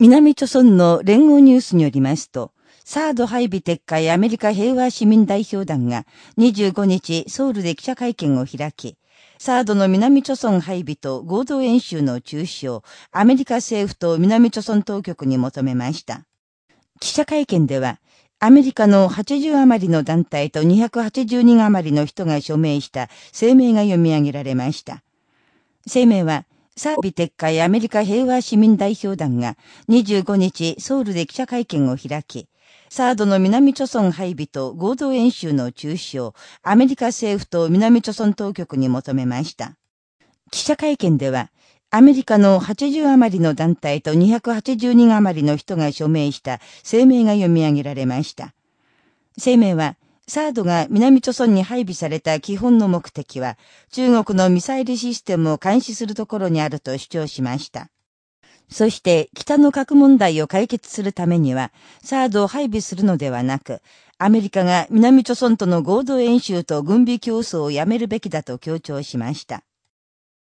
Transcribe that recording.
南朝村の連合ニュースによりますと、サード配備撤回アメリカ平和市民代表団が25日ソウルで記者会見を開き、サードの南朝村配備と合同演習の中止をアメリカ政府と南朝村当局に求めました。記者会見では、アメリカの80余りの団体と280人余りの人が署名した声明が読み上げられました。声明は、サービ撤回アメリカ平和市民代表団が25日ソウルで記者会見を開き、サードの南朝村配備と合同演習の中止をアメリカ政府と南朝村当局に求めました。記者会見では、アメリカの80余りの団体と280人余りの人が署名した声明が読み上げられました。声明は、サードが南朝村に配備された基本の目的は、中国のミサイルシステムを監視するところにあると主張しました。そして、北の核問題を解決するためには、サードを配備するのではなく、アメリカが南朝村との合同演習と軍備競争をやめるべきだと強調しました。